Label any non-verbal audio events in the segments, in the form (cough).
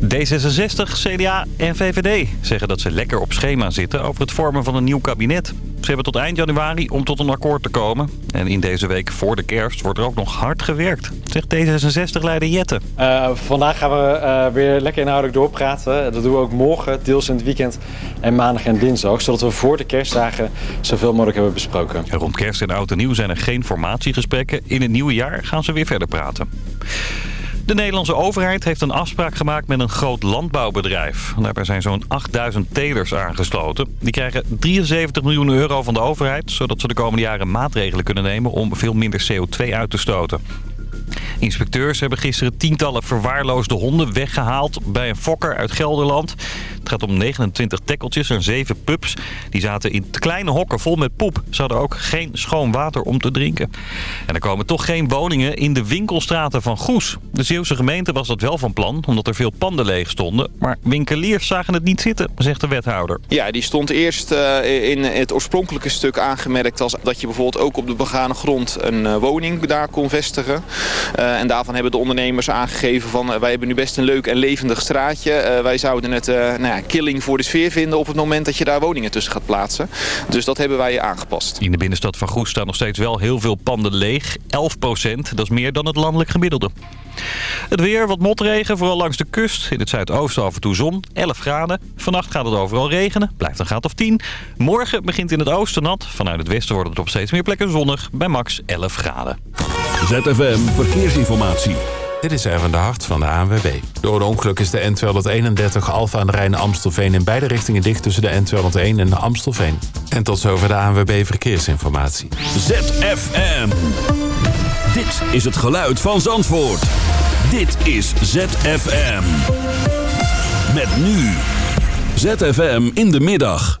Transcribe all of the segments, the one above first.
D66, CDA en VVD zeggen dat ze lekker op schema zitten over het vormen van een nieuw kabinet. Ze hebben tot eind januari om tot een akkoord te komen. En in deze week voor de kerst wordt er ook nog hard gewerkt, zegt D66-leider Jette. Uh, vandaag gaan we uh, weer lekker inhoudelijk doorpraten. Dat doen we ook morgen, deels in het weekend en maandag en dinsdag. Zodat we voor de kerstdagen zoveel mogelijk hebben besproken. En rond kerst en oud en nieuw zijn er geen formatiegesprekken. In het nieuwe jaar gaan ze weer verder praten. De Nederlandse overheid heeft een afspraak gemaakt met een groot landbouwbedrijf. Daarbij zijn zo'n 8000 telers aangesloten. Die krijgen 73 miljoen euro van de overheid... zodat ze de komende jaren maatregelen kunnen nemen om veel minder CO2 uit te stoten. Inspecteurs hebben gisteren tientallen verwaarloosde honden weggehaald bij een fokker uit Gelderland. Het gaat om 29 tekkeltjes en 7 pups. Die zaten in kleine hokken vol met poep. Ze hadden ook geen schoon water om te drinken. En er komen toch geen woningen in de winkelstraten van Goes. De Zeeuwse gemeente was dat wel van plan, omdat er veel panden leeg stonden. Maar winkeliers zagen het niet zitten, zegt de wethouder. Ja, die stond eerst uh, in het oorspronkelijke stuk aangemerkt... als dat je bijvoorbeeld ook op de begane grond een uh, woning daar kon vestigen. Uh, en daarvan hebben de ondernemers aangegeven van... wij hebben nu best een leuk en levendig straatje. wij zouden het nou ja, killing voor de sfeer vinden op het moment dat je daar woningen tussen gaat plaatsen. Dus dat hebben wij aangepast. In de binnenstad van Goes staan nog steeds wel heel veel panden leeg. 11 procent, dat is meer dan het landelijk gemiddelde. Het weer, wat motregen, vooral langs de kust. In het zuidoosten af en toe zon, 11 graden. Vannacht gaat het overal regenen, blijft een graad of 10. Morgen begint in het oosten nat. Vanuit het westen wordt het op steeds meer plekken zonnig, bij max 11 graden. ZFM Verkeersinformatie. Dit is Erwin de Hart van de ANWB. Door een ongeluk is de N231 Alfa aan de Rijn Amstelveen in beide richtingen dicht tussen de N201 en de Amstelveen. En tot zover de ANWB Verkeersinformatie. ZFM. Dit is het geluid van Zandvoort. Dit is ZFM. Met nu. ZFM in de middag.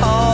好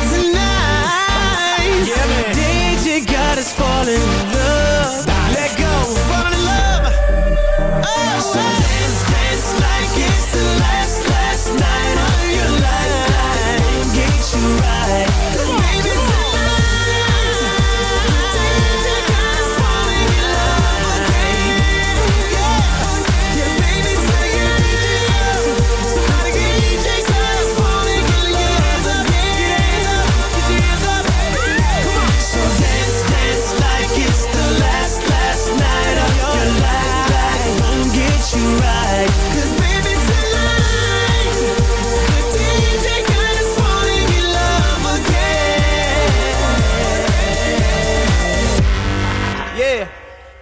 is falling in love.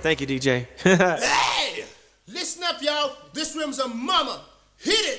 Thank you, DJ. (laughs) hey! Listen up, y'all. This room's a mama. Hit it!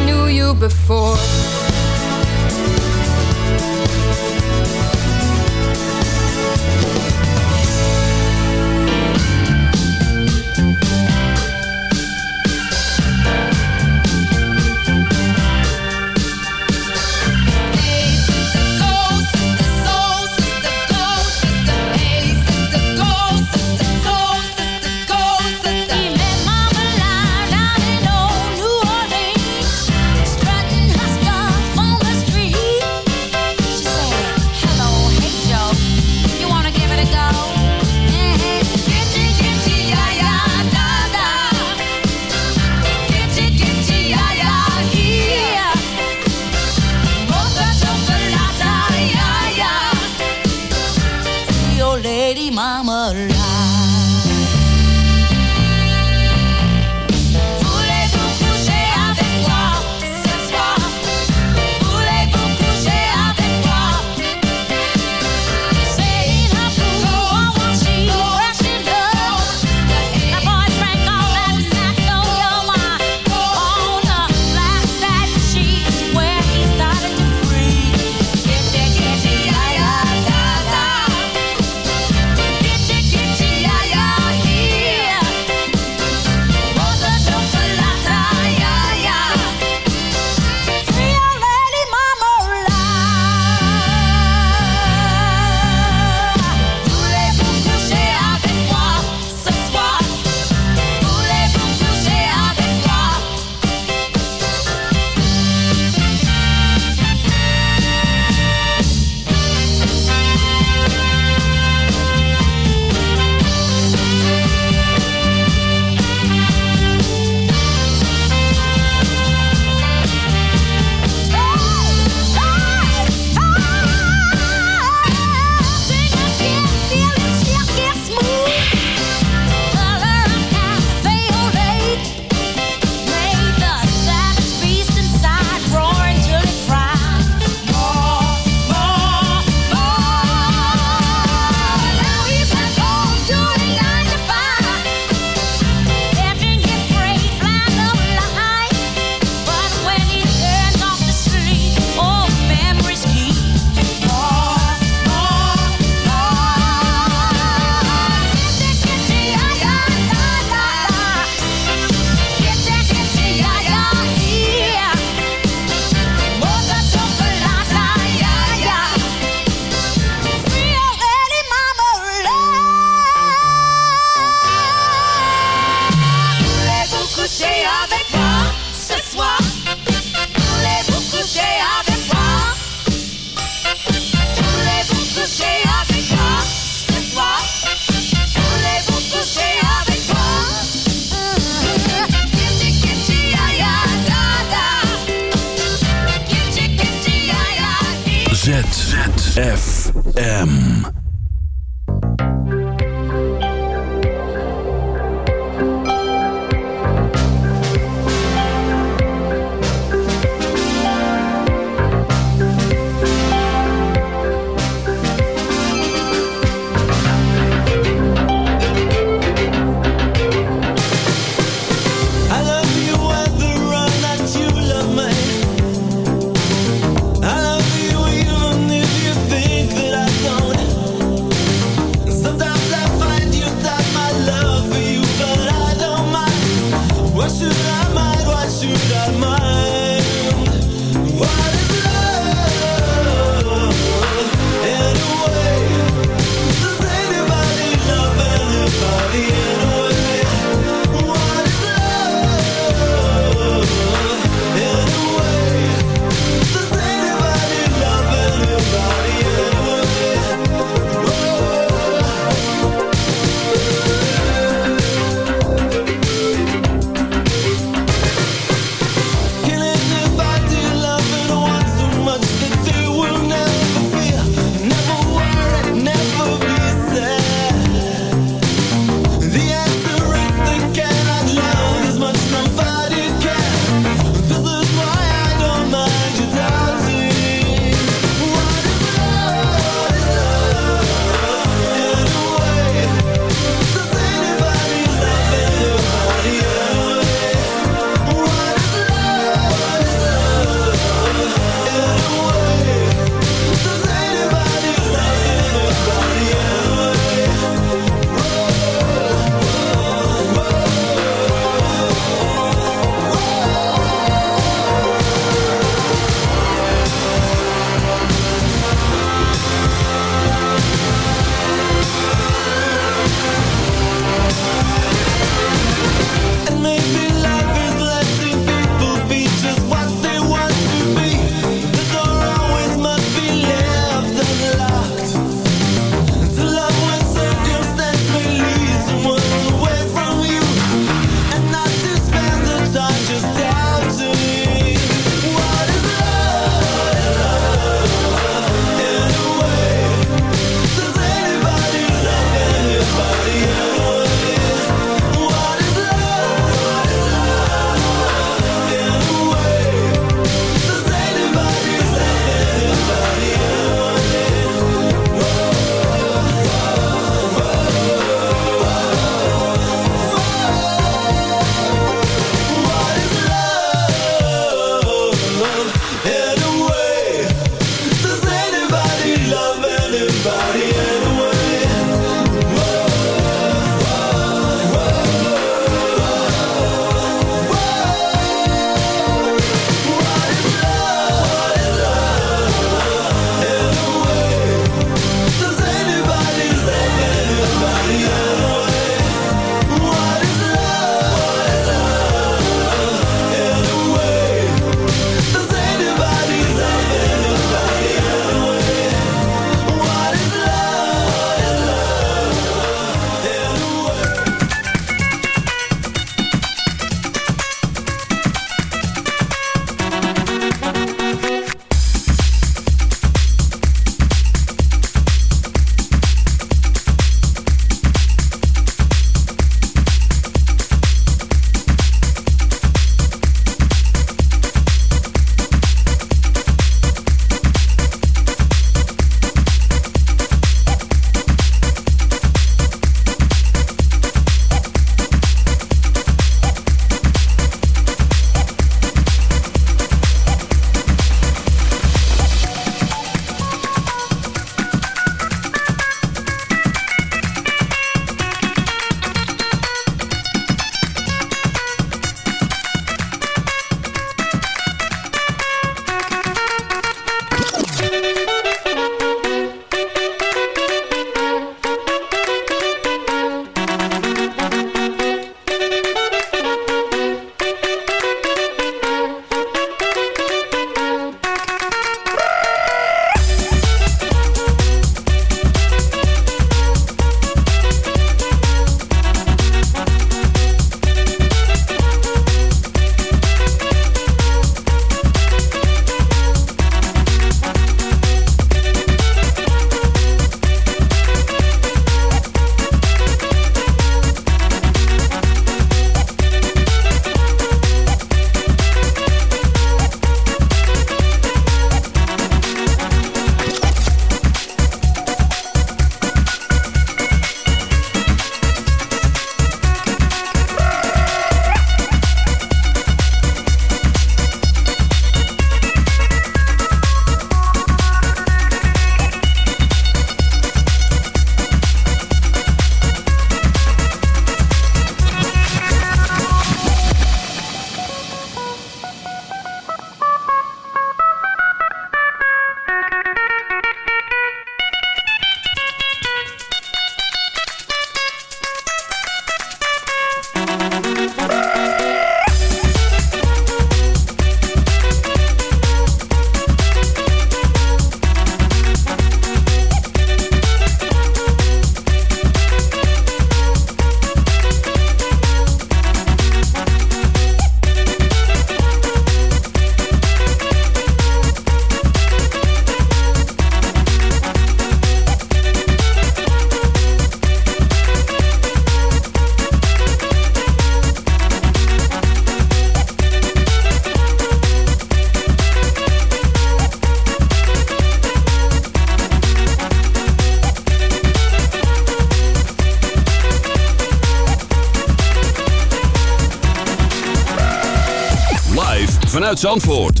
Zandvoort.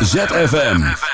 ZFM.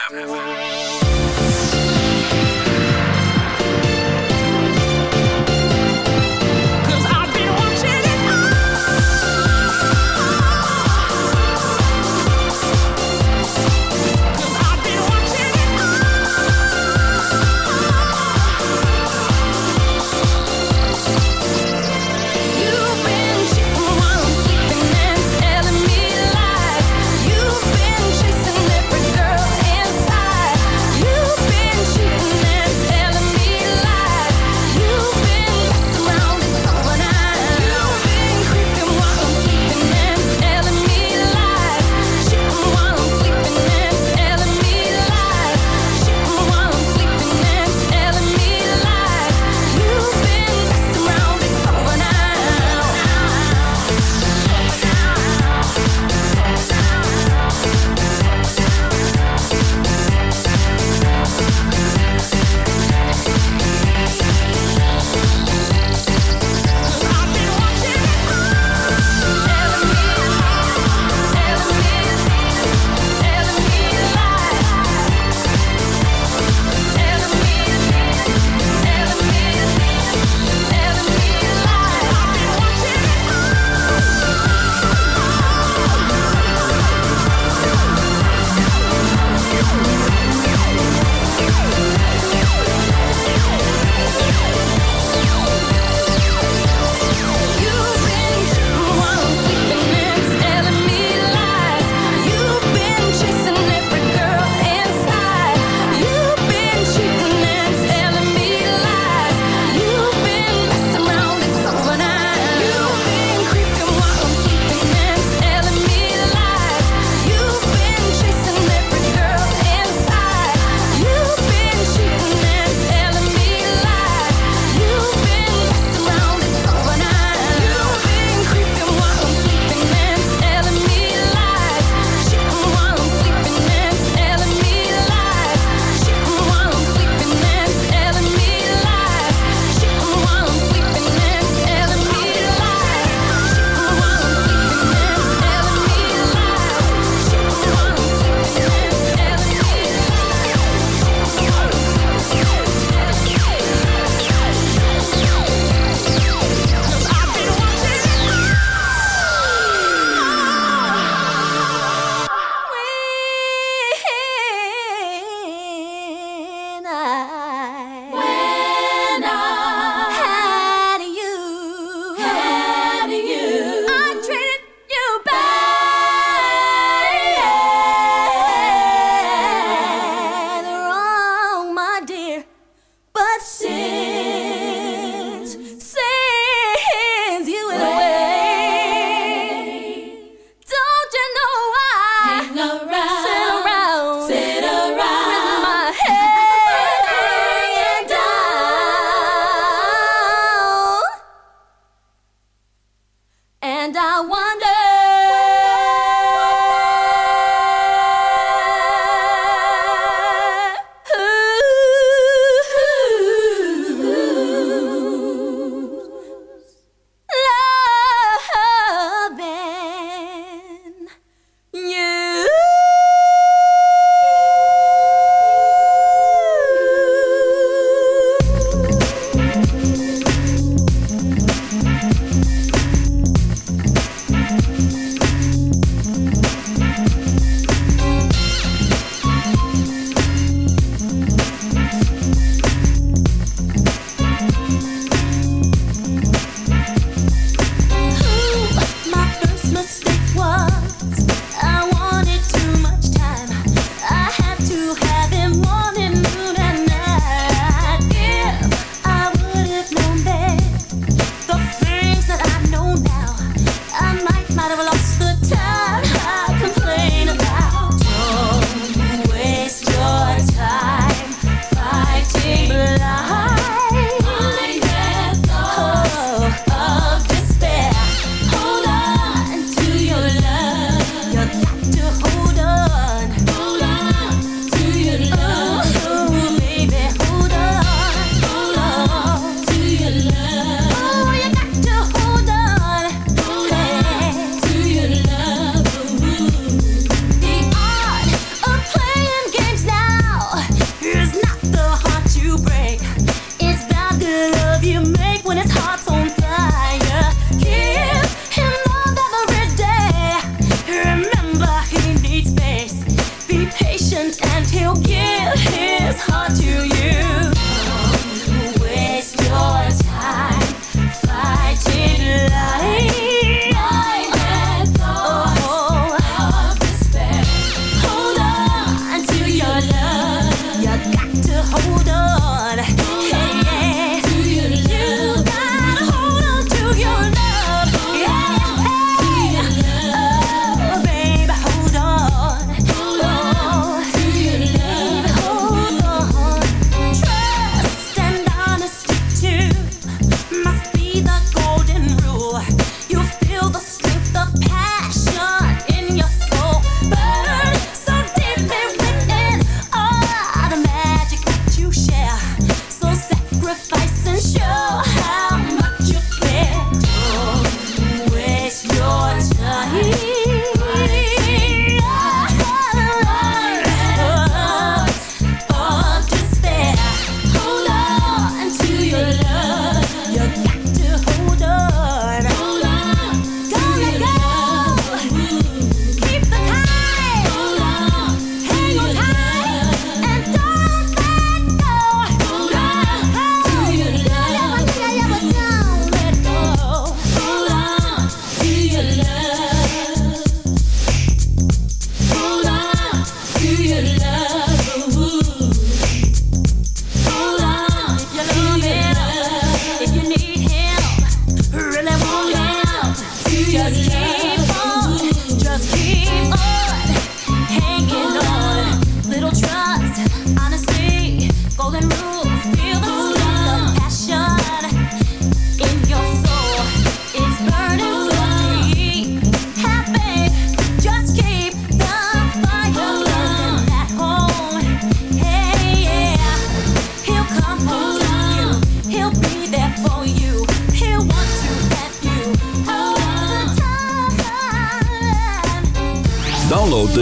you love.